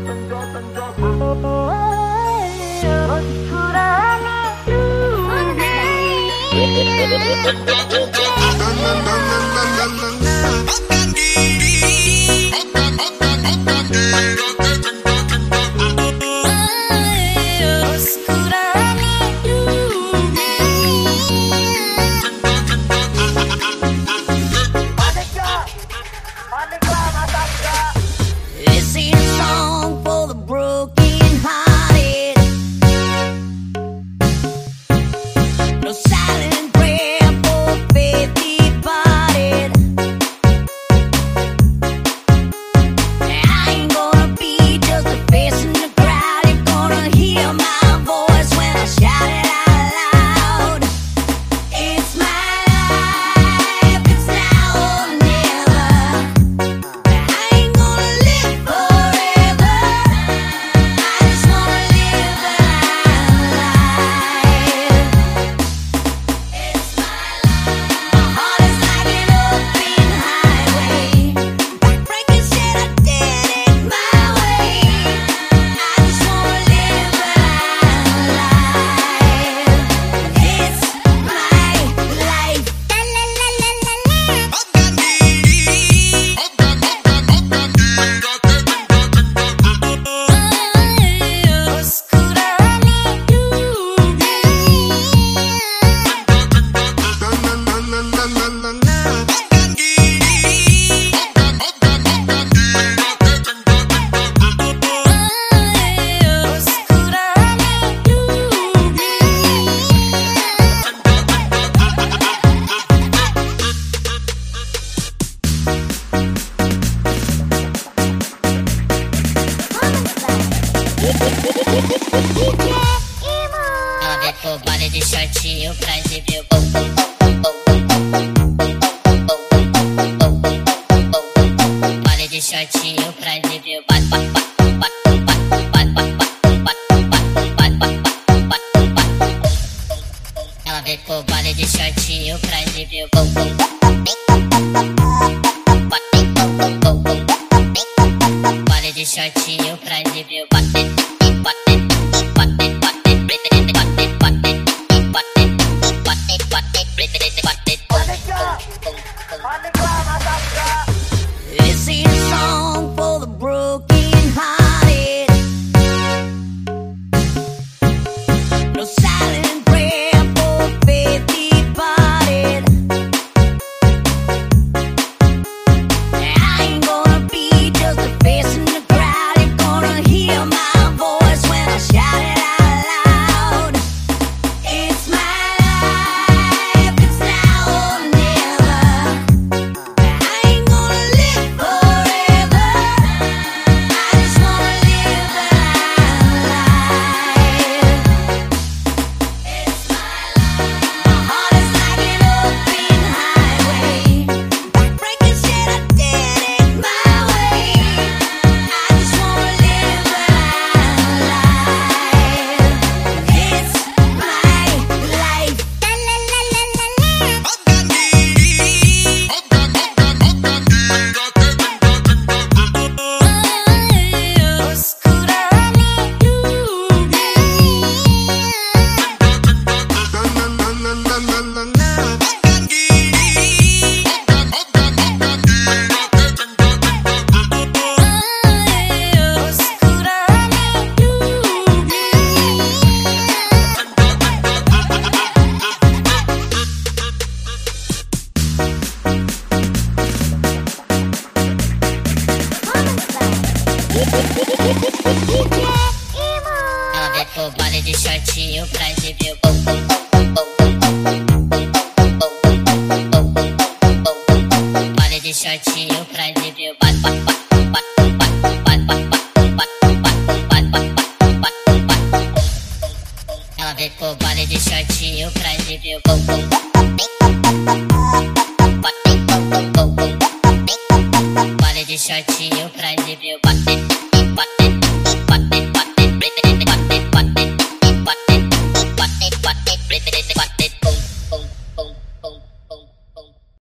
Dun, dun, dun, dun. Novinha com body de shortinho pra exibir o bumbum, bumbum, bumbum. pro vale de shortinho pra te de shortinho pra ver o Ela vem pro baile de shortinho pra de ver o bumbum.